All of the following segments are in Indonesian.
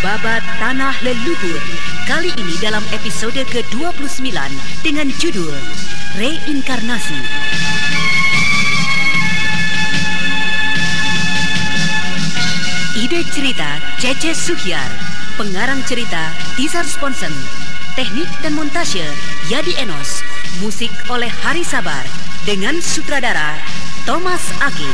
Babat Tanah Leluhur. Kali ini dalam episode ke-29 Dengan judul Reinkarnasi. Ide cerita Cece Suhyar Pengarang cerita Tizar Sponsen Teknik dan montase Yadi Enos Musik oleh Hari Sabar Dengan sutradara Thomas Agi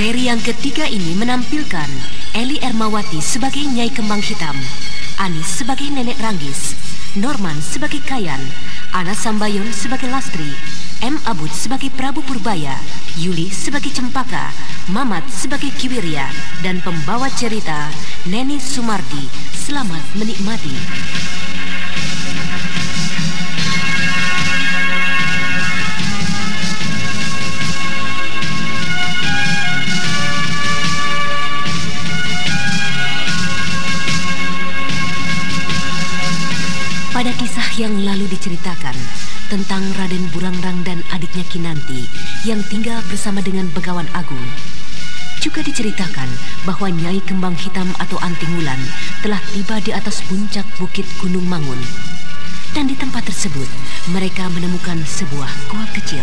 seri yang ketiga ini menampilkan Eli Ermawati sebagai Nyai Kembang Hitam, Anis sebagai Nenek Ranggis, Norman sebagai Kayan, Ana Sambayon sebagai Lastri, M. Abud sebagai Prabu Purbaya, Yuli sebagai Cempaka, Mamat sebagai Kiwirya, dan pembawa cerita Neni Sumardi. Selamat menikmati. Yang lalu diceritakan tentang Raden Burangrang dan adiknya Kinanti yang tinggal bersama dengan Begawan Agung. Juga diceritakan bahwa Nyai Kembang Hitam atau Anting Wulan telah tiba di atas puncak Bukit Gunung Mangun. Dan di tempat tersebut mereka menemukan sebuah gua kecil.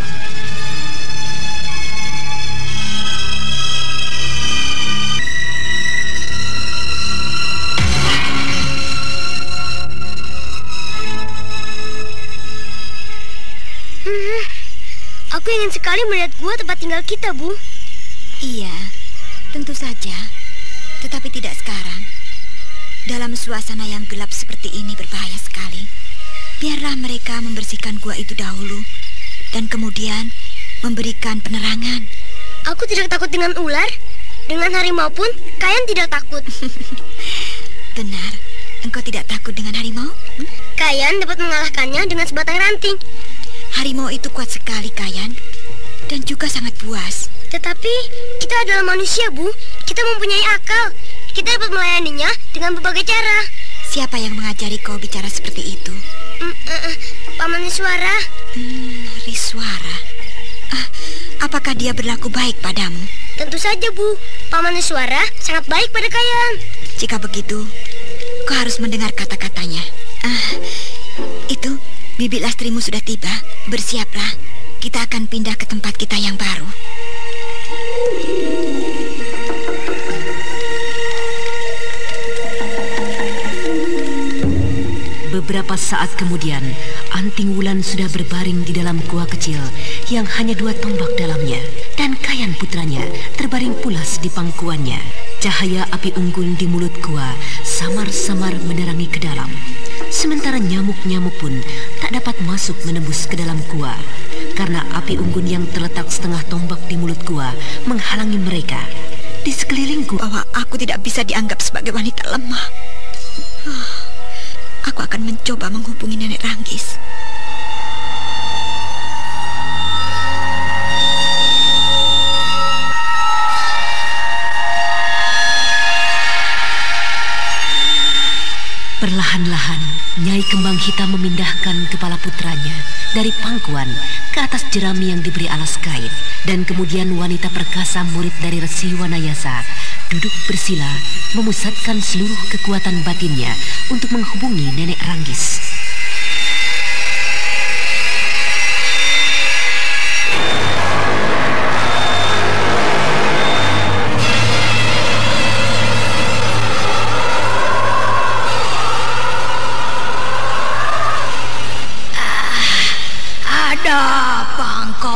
Aku ingin sekali melihat gua tempat tinggal kita, Bu. Iya, tentu saja. Tetapi tidak sekarang. Dalam suasana yang gelap seperti ini berbahaya sekali. Biarlah mereka membersihkan gua itu dahulu dan kemudian memberikan penerangan. Aku tidak takut dengan ular. Dengan harimau pun, kalian tidak takut. Benar, engkau tidak takut dengan harimau? Hmm? Kalian dapat mengalahkannya dengan sebatang ranting. Harimau itu kuat sekali, Kayan. Dan juga sangat buas. Tetapi kita adalah manusia, Bu. Kita mempunyai akal. Kita dapat melayaninya dengan berbagai cara. Siapa yang mengajari kau bicara seperti itu? Mm, uh, uh, Paman Riswara. Hmm, Riswara. Ah, apakah dia berlaku baik padamu? Tentu saja, Bu. Paman Riswara sangat baik pada kalian. Jika begitu, kau harus mendengar kata-katanya. Ah, itu Bibi Lastrimu sudah tiba. Bersiaplah. Kita akan pindah ke tempat kita yang baru. Beberapa saat kemudian, Anting Wulan sudah berbaring di dalam gua kecil yang hanya dua tombak dalamnya. Dan Kayan putranya terbaring pulas di pangkuannya. Cahaya api unggun di mulut gua samar-samar menerangi ke dalam. Sementara nyamuk-nyamuk pun tak dapat masuk menembus ke dalam gua. Karena api unggun yang terletak setengah tombak di mulut gua menghalangi mereka. Di sekeliling gua... Bahwa aku tidak bisa dianggap sebagai wanita lemah. Aku akan mencoba menghubungi Nenek Ranggis. Nyai Kembang Hitam memindahkan kepala putranya dari pangkuan ke atas jerami yang diberi alas kain. Dan kemudian wanita perkasa murid dari Resi Wanayasa duduk bersila memusatkan seluruh kekuatan batinnya untuk menghubungi Nenek Ranggis.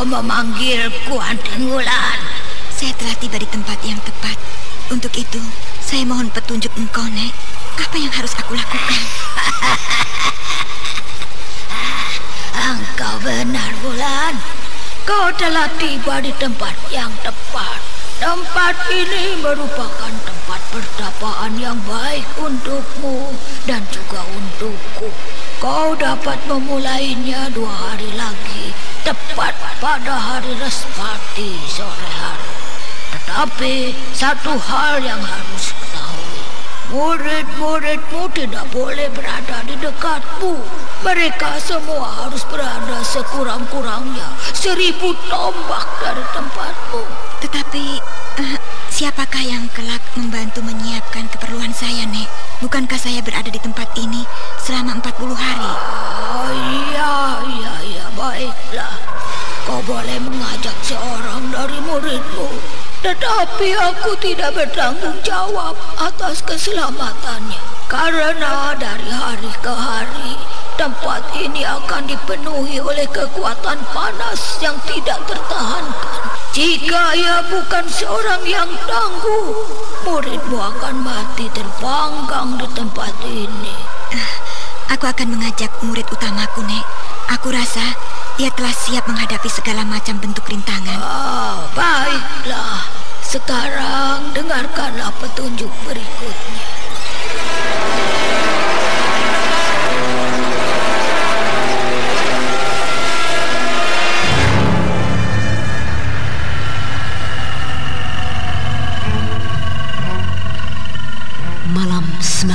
Engkau memanggilku Anting Wulan? Saya telah tiba di tempat yang tepat. Untuk itu, saya mohon petunjuk engkau, Nek. Apa yang harus aku lakukan? benar, Bulan. Kau telah tiba di tempat yang tepat. Tempat ini merupakan tempat pertapaan yang baik untukmu dan juga untukku. Kau dapat memulainya dua hari lagi, tepat pada hari Respati sore hari. Tetapi satu hal yang harus ketahui, murid-muridmu tidak boleh berada di dekatmu. Mereka semua harus berada sekurang-kurangnya seribu tombak dari tempatmu. Tetapi uh, siapakah yang kelak membantu menyiapkan keperluan saya, Nek? Bukankah saya berada di tempat ini selama 40 hari? Oh iya, iya, iya, baiklah. Kau boleh mengajak seorang dari muridmu. Tetapi aku tidak bertanggung jawab atas keselamatannya. Karena dari hari ke hari Tempat ini akan dipenuhi oleh kekuatan panas yang tidak tertahankan. Jika ia bukan seorang yang tangguh, muridmu akan mati terpanggang di tempat ini. Uh, aku akan mengajak murid utamaku, Nek. Aku rasa ia telah siap menghadapi segala macam bentuk rintangan. Ah, baiklah. Sekarang dengarkanlah petunjuk berikutnya.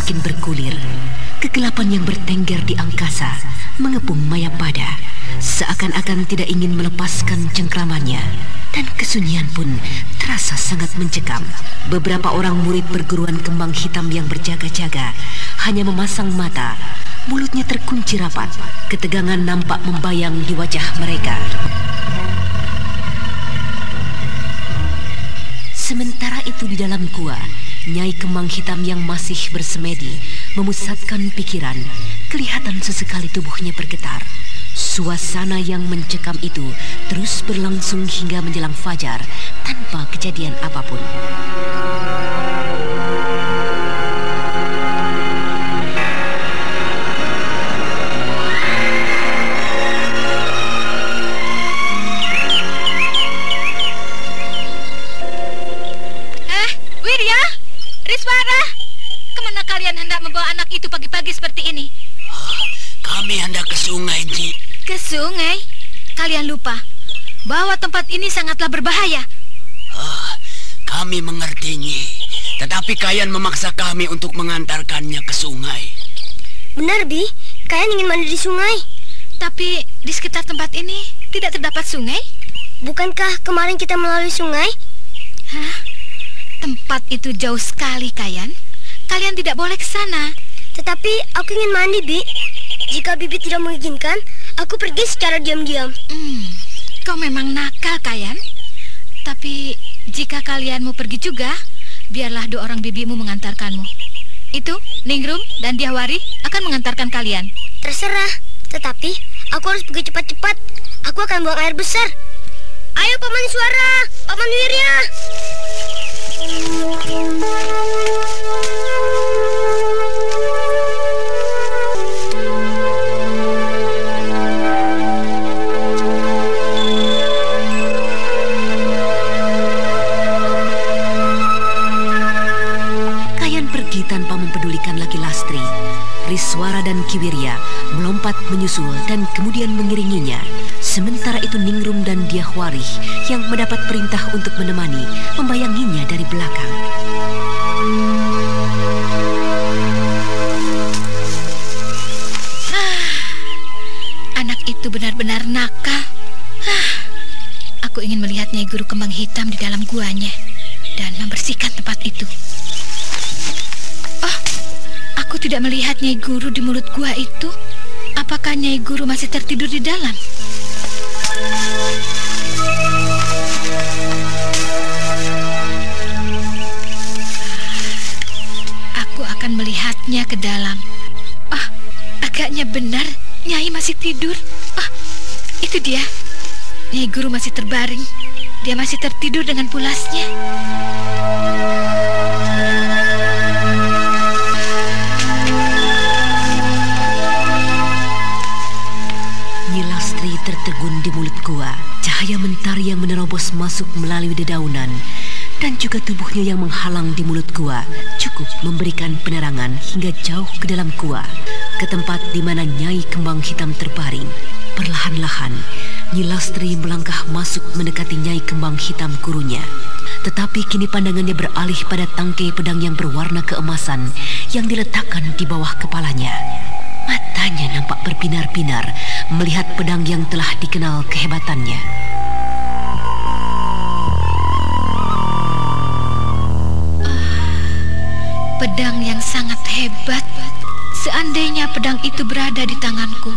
Semakin bergulir. Kegelapan yang bertengger di angkasa mengepung Mayapada seakan-akan tidak ingin melepaskan cengkramannya. Dan kesunyian pun terasa sangat mencekam. Beberapa orang murid perguruan kembang hitam yang berjaga-jaga hanya memasang mata. Mulutnya terkunci rapat. Ketegangan nampak membayang di wajah mereka. Sementara itu di dalam gua, Nyai Kemang Hitam yang masih bersemedi memusatkan pikiran. Kelihatan sesekali tubuhnya bergetar. Suasana yang mencekam itu terus berlangsung hingga menjelang fajar tanpa kejadian apa pun. Membawa anak itu pagi-pagi seperti ini? Oh, kami hendak ke sungai, Ji. Ke sungai? Kalian lupa bahwa tempat ini sangatlah berbahaya. Oh, kami mengerti, Nyi. Tetapi kalian memaksa kami untuk mengantarkannya ke sungai. Benar, Bi. Kalian ingin mandi di sungai. Tapi di sekitar tempat ini tidak terdapat sungai? Bukankah kemarin kita melalui sungai? Hah? Tempat itu jauh sekali, Kayan. Kalian tidak boleh ke sana. Tetapi aku ingin mandi, Bi. Jika Bibi tidak mengizinkan, aku pergi secara diam-diam. Hmm, kau memang nakal, Kayan. Tapi jika kalian mau pergi juga, biarlah dua orang bibimu mengantarkanmu. Itu, Ningrum dan Diawari akan mengantarkan kalian. Terserah, tetapi aku harus pergi cepat-cepat. Aku akan buang air besar. Ayo Paman Suara, Paman Wirya. Tanpa mempedulikan laki Lastri. Riswara dan Kiwirya melompat menyusul dan kemudian mengiringinya. Sementara itu Ningrum dan Diahwarih yang mendapat perintah untuk menemani membayanginya dari belakang. Ah, anak itu benar-benar nakal. Ah, aku ingin melihat Nyai Guru Kembang Hitam di dalam guanya dan membersihkan tempat itu. Tidak melihat Nyai Guru di mulut gua itu. Apakah Nyai Guru masih tertidur di dalam? Aku akan melihatnya ke dalam. Ah, agaknya benar Nyai masih tidur. Ah, itu dia. Nyai Guru masih terbaring. Dia masih tertidur dengan pulasnya. Tertegun di mulut gua. Cahaya mentari yang menerobos masuk melalui dedaunan dan juga tubuhnya yang menghalang di mulut gua cukup memberikan penerangan hingga jauh ke dalam gua, ke tempat di mana Nyai Kembang Hitam terbaring. Perlahan-lahan, Nyilastri melangkah masuk mendekati Nyai Kembang Hitam gurunya. Tetapi kini pandangannya beralih pada tangkai pedang yang berwarna keemasan yang diletakkan di bawah kepalanya. Matanya nampak berbinar-binar melihat pedang yang telah dikenal kehebatannya. Pedang yang sangat hebat. Seandainya pedang itu berada di tanganku,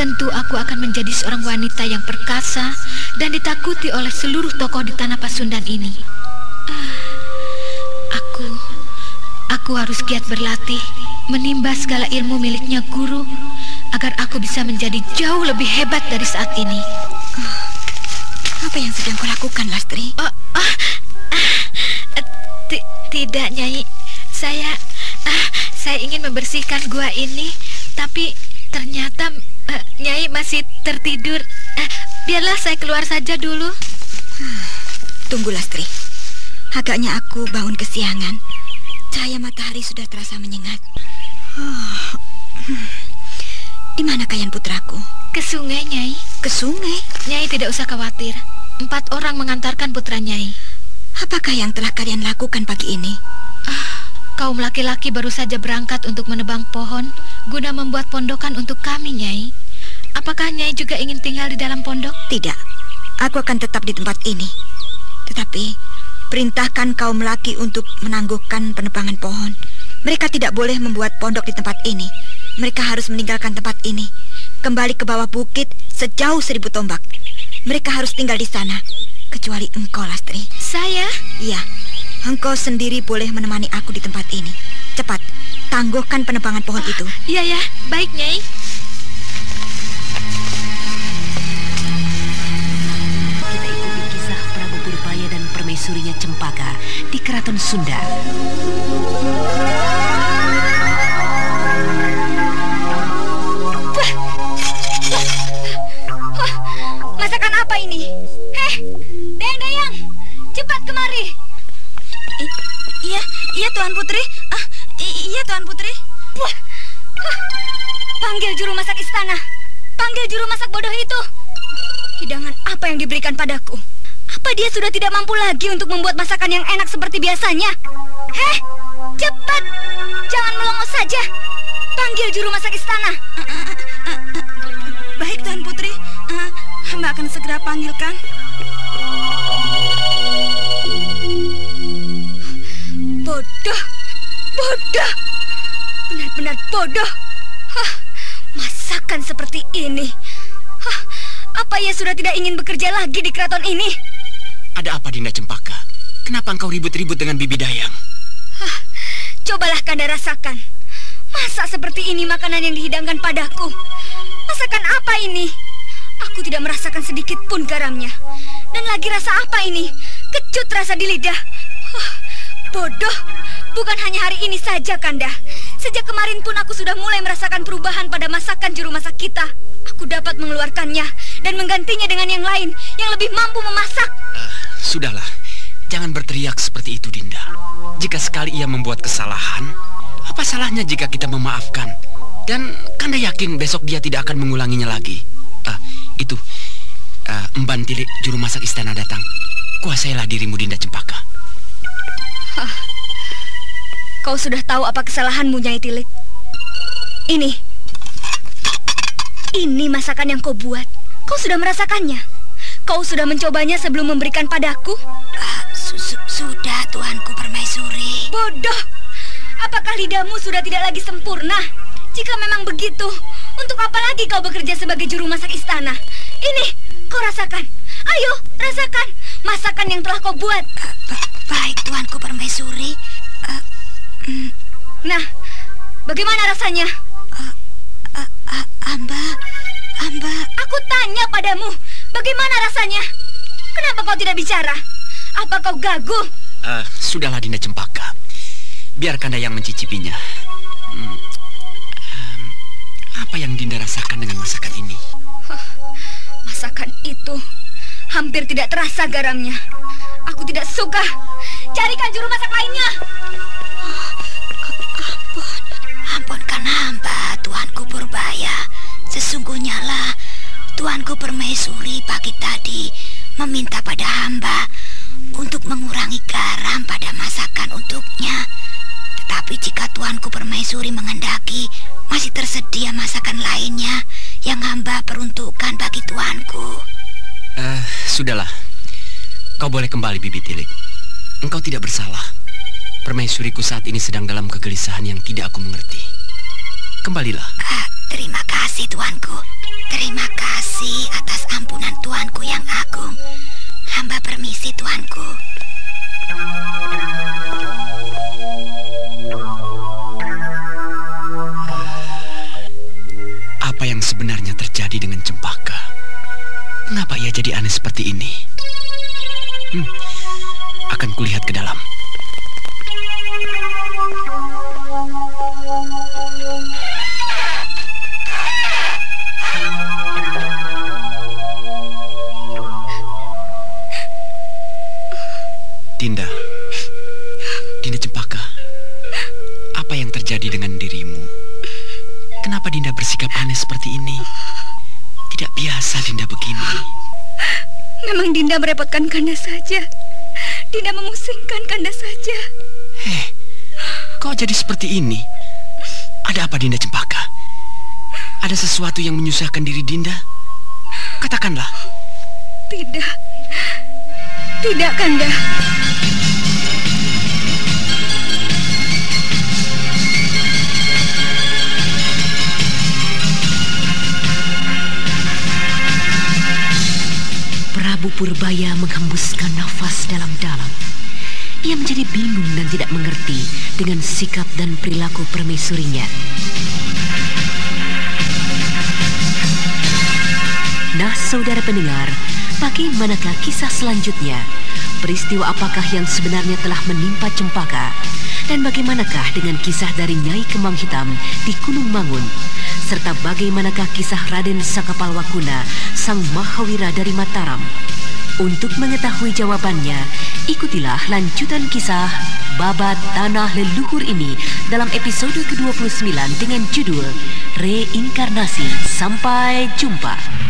tentu aku akan menjadi seorang wanita yang perkasa dan ditakuti oleh seluruh tokoh di tanah Pasundan ini. Ah, aku, aku harus giat berlatih, menimba segala ilmu miliknya guru, agar aku bisa menjadi jauh lebih hebat dari saat ini. Oh, apa yang sedang kau lakukan, Lastri? Oh, oh, ah, tidak, Nyai. Saya ah, saya ingin membersihkan gua ini, tapi ternyata uh, Nyai masih tertidur. Uh, biarlah saya keluar saja dulu. Tunggu, Lastri. Agaknya aku bangun kesiangan. Cahaya matahari sudah terasa menyengat. Oh. Di mana kayan putraku? Ke sungai, Nyai. Ke sungai? Nyai tidak usah khawatir. Empat orang mengantarkan putra Nyai. Apakah yang telah kalian lakukan pagi ini? Ah, Kaum laki-laki baru saja berangkat untuk menebang pohon guna membuat pondokan untuk kami, Nyai. Apakah Nyai juga ingin tinggal di dalam pondok? Tidak. Aku akan tetap di tempat ini. Tetapi perintahkan kaum laki untuk menangguhkan penebangan pohon. Mereka tidak boleh membuat pondok di tempat ini. Mereka harus meninggalkan tempat ini. Kembali ke bawah bukit sejauh seribu tombak. Mereka harus tinggal di sana. Kecuali engkau, Lastri. Saya? Iya. Engkau sendiri boleh menemani aku di tempat ini. Cepat, tangguhkan penebangan pohon itu. Iya ya, baik Nyai. Permaisurinya Cempaka di Keraton Sunda. Masakan apa ini? Heh, Dayang-dayang, cepat kemari. I iya, iya Tuan Putri. Ah, iya Tuan Putri. Wah. Panggil juru masak istana. Panggil juru masak bodoh itu. Hidangan apa yang diberikan padaku? Apa dia sudah tidak mampu lagi untuk membuat masakan yang enak seperti biasanya? Heh, cepat. Jangan melongo saja. Panggil juru masak istana. Uh, uh, uh, baik Tuan Putri. hamba akan segera panggilkan. Bodoh, bodoh, benar-benar bodoh. Hah, masakan seperti ini. Hah, apa ia sudah tidak ingin bekerja lagi di keraton ini? Ada apa Dinda Cempaka? Kenapa engkau ribut-ribut dengan Bibi Dayang? Hah, cobalah Kanda rasakan. Masa seperti ini makanan yang dihidangkan padaku? Masakan apa ini? Aku tidak merasakan sedikit pun garamnya. Dan lagi rasa apa ini? Kecut rasa di lidah. Huh, Bodoh, bukan hanya hari ini saja, Kanda. Sejak kemarin pun aku sudah mulai merasakan perubahan pada masakan juru masak kita. Aku dapat mengeluarkannya dan menggantinya dengan yang lain yang lebih mampu memasak. Uh, sudahlah, jangan berteriak seperti itu, Dinda. Jika sekali ia membuat kesalahan, apa salahnya jika kita memaafkan? Dan Kanda yakin besok dia tidak akan mengulanginya lagi. Ah, itu. Uh, Emban Tilik, juru masak istana datang. Kuasailah dirimu, Dinda Cempaka. Kau sudah tahu apa kesalahanmu, Nyai Tilik? Ini. Ini masakan yang kau buat. Kau sudah merasakannya. Kau sudah mencobanya sebelum memberikan padaku? Uh, su -su sudah, Tuanku Permaisuri. Bodoh. Apakah lidahmu sudah tidak lagi sempurna? Jika memang begitu, untuk apa lagi kau bekerja sebagai juru masak istana? Ini, kau rasakan. Ayo, rasakan masakan yang telah kau buat. Uh, Baik, Tuanku Permaisuri. Uh, mm. Nah, bagaimana rasanya? Uh, uh, uh, amba, Amba... Aku tanya padamu, bagaimana rasanya? Kenapa kau tidak bicara? Apa kau gagu? Uh, sudahlah, Dinda Cempaka. Biar Kanda yang mencicipinya. Hmm. Um, apa yang Dinda rasakan dengan masakan ini? Masakan itu hampir tidak terasa garamnya. Aku tidak suka. Carikan juru masak lainnya. ampun, ampunkan hamba, Tuanku Purbaya. Permaisuri pagi tadi meminta pada hamba untuk mengurangi garam pada masakan untuknya. Tetapi jika Tuanku Permaisuri mengendaki, masih tersedia masakan lainnya yang hamba peruntukkan bagi Tuanku. Eh, uh, sudahlah. Kau boleh kembali, Bibi Tilik. Engkau tidak bersalah. Permaisuriku saat ini sedang dalam kegelisahan yang tidak aku mengerti. Kembalilah. Ah, terima kasih, Tuanku. Terima kasih atas ampunan Tuanku yang agung. Hamba permisi, Tuanku. Apa yang sebenarnya terjadi dengan Cempaka? Mengapa ia jadi aneh seperti ini? Hmm, akan kulihat ke dalam. Terjadi dengan dirimu? Kenapa Dinda bersikap aneh seperti ini? Tidak biasa Dinda begini. Memang Dinda merepotkan Kanda saja. Dinda memusingkan Kanda saja. Heh, kau jadi seperti ini? Ada apa Dinda Cempaka? Ada sesuatu yang menyusahkan diri Dinda? Katakanlah. Tidak. Tidak, Kanda. Prabu Purbaya menghembuskan nafas dalam-dalam. Ia menjadi bingung dan tidak mengerti dengan sikap dan perilaku permaisurinya. Nah, saudara pendengar, bagaimanakah kisah selanjutnya? Peristiwa apakah yang sebenarnya telah menimpa Cempaka? Dan bagaimanakah dengan kisah dari Nyai Kemang Hitam di Gunung Mangun? Serta bagaimanakah kisah Raden Sakapalwakuna, Sang Mahawira dari Mataram? Untuk mengetahui jawabannya, ikutilah lanjutan kisah Babat Tanah Leluhur ini dalam episode ke-29 dengan judul Reinkarnasi. Sampai jumpa.